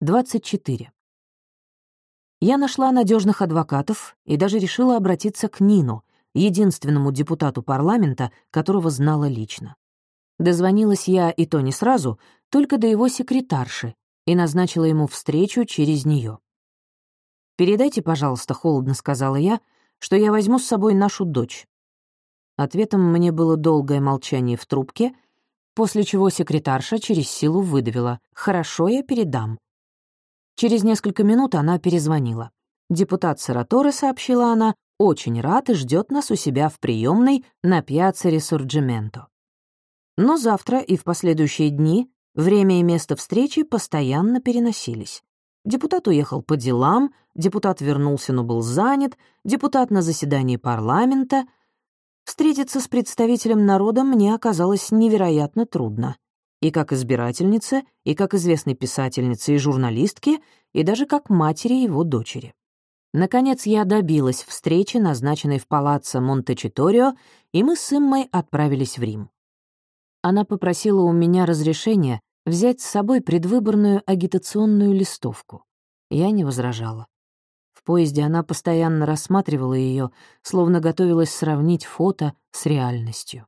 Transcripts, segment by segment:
24. Я нашла надежных адвокатов и даже решила обратиться к Нину, единственному депутату парламента, которого знала лично. Дозвонилась я и то не сразу, только до его секретарши, и назначила ему встречу через нее. «Передайте, пожалуйста», — холодно сказала я, «что я возьму с собой нашу дочь». Ответом мне было долгое молчание в трубке, после чего секретарша через силу выдавила «Хорошо, я передам». Через несколько минут она перезвонила. Депутат Сараторе, сообщила она, очень рад и ждет нас у себя в приемной на пьяце Ресурджименто. Но завтра и в последующие дни время и место встречи постоянно переносились. Депутат уехал по делам, депутат вернулся, но был занят, депутат на заседании парламента. Встретиться с представителем народа мне оказалось невероятно трудно и как избирательнице, и как известной писательнице и журналистке, и даже как матери его дочери. Наконец я добилась встречи, назначенной в палаццо Монтечиторио, и мы с Иммой отправились в Рим. Она попросила у меня разрешения взять с собой предвыборную агитационную листовку. Я не возражала. В поезде она постоянно рассматривала ее, словно готовилась сравнить фото с реальностью.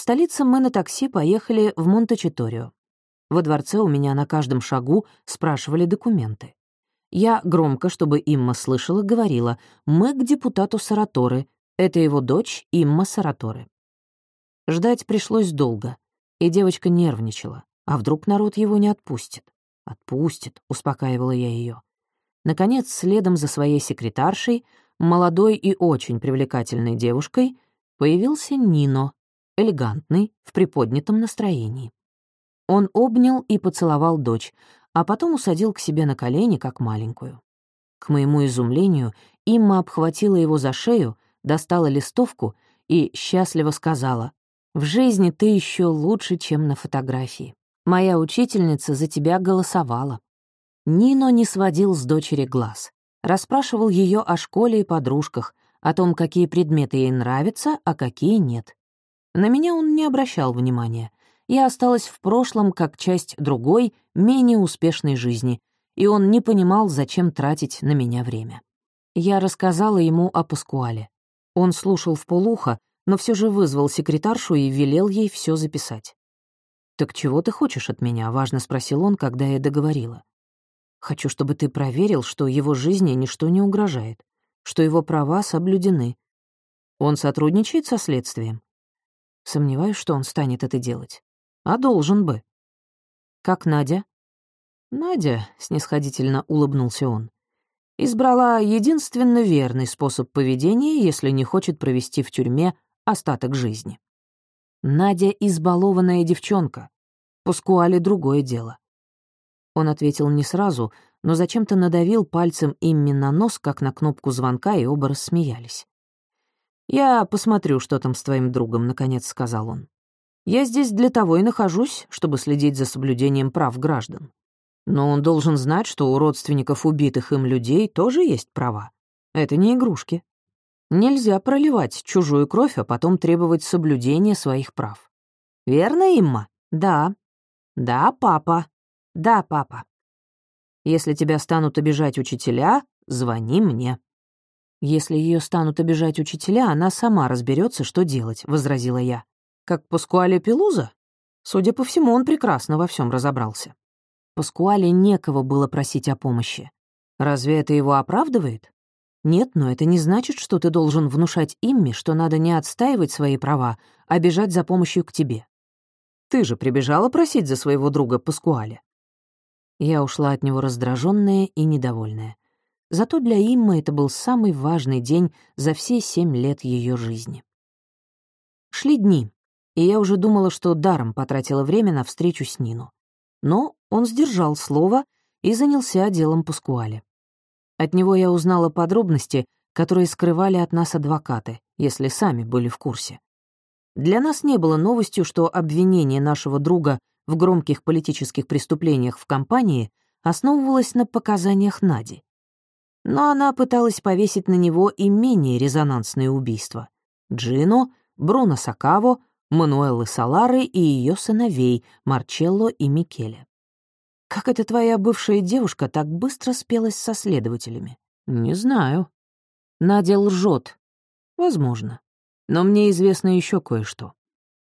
В столице мы на такси поехали в Монтечиторио. Во дворце у меня на каждом шагу спрашивали документы. Я громко, чтобы Имма слышала, говорила «Мы к депутату Сараторы. Это его дочь Имма Сараторы». Ждать пришлось долго, и девочка нервничала. А вдруг народ его не отпустит? «Отпустит», — успокаивала я ее. Наконец, следом за своей секретаршей, молодой и очень привлекательной девушкой, появился Нино, элегантный, в приподнятом настроении. Он обнял и поцеловал дочь, а потом усадил к себе на колени, как маленькую. К моему изумлению, Имма обхватила его за шею, достала листовку и счастливо сказала, «В жизни ты еще лучше, чем на фотографии. Моя учительница за тебя голосовала». Нино не сводил с дочери глаз. Расспрашивал ее о школе и подружках, о том, какие предметы ей нравятся, а какие нет. На меня он не обращал внимания. Я осталась в прошлом как часть другой, менее успешной жизни, и он не понимал, зачем тратить на меня время. Я рассказала ему о Паскуале. Он слушал в полухо, но все же вызвал секретаршу и велел ей все записать. «Так чего ты хочешь от меня?» — важно спросил он, когда я договорила. «Хочу, чтобы ты проверил, что его жизни ничто не угрожает, что его права соблюдены. Он сотрудничает со следствием?» Сомневаюсь, что он станет это делать. А должен бы. Как Надя? Надя, снисходительно улыбнулся он, избрала единственно верный способ поведения, если не хочет провести в тюрьме остаток жизни. Надя — избалованная девчонка. Пускуале другое дело. Он ответил не сразу, но зачем-то надавил пальцем Имми на нос, как на кнопку звонка, и оба рассмеялись. «Я посмотрю, что там с твоим другом», — наконец сказал он. «Я здесь для того и нахожусь, чтобы следить за соблюдением прав граждан. Но он должен знать, что у родственников убитых им людей тоже есть права. Это не игрушки. Нельзя проливать чужую кровь, а потом требовать соблюдения своих прав. Верно, Имма? Да. Да, папа. Да, папа. Если тебя станут обижать учителя, звони мне. «Если ее станут обижать учителя, она сама разберется, что делать», — возразила я. «Как Паскуале Пелуза?» Судя по всему, он прекрасно во всем разобрался. Паскуале некого было просить о помощи. Разве это его оправдывает? Нет, но это не значит, что ты должен внушать Имме, что надо не отстаивать свои права, а бежать за помощью к тебе. Ты же прибежала просить за своего друга Паскуале. Я ушла от него раздраженная и недовольная. Зато для Иммы это был самый важный день за все семь лет ее жизни. Шли дни, и я уже думала, что даром потратила время на встречу с Нину. Но он сдержал слово и занялся делом Паскуале. От него я узнала подробности, которые скрывали от нас адвокаты, если сами были в курсе. Для нас не было новостью, что обвинение нашего друга в громких политических преступлениях в компании основывалось на показаниях Нади. Но она пыталась повесить на него и менее резонансные убийства. Джино, Бруно Сакаво, Мануэллы Салары и ее сыновей Марчелло и Микеле. Как эта твоя бывшая девушка так быстро спелась со следователями? Не знаю. Надя лжет. Возможно. Но мне известно еще кое-что.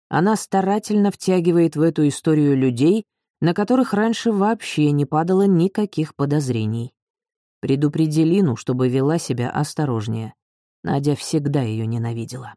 Она старательно втягивает в эту историю людей, на которых раньше вообще не падало никаких подозрений. Предупреди Лину, чтобы вела себя осторожнее. Надя всегда ее ненавидела.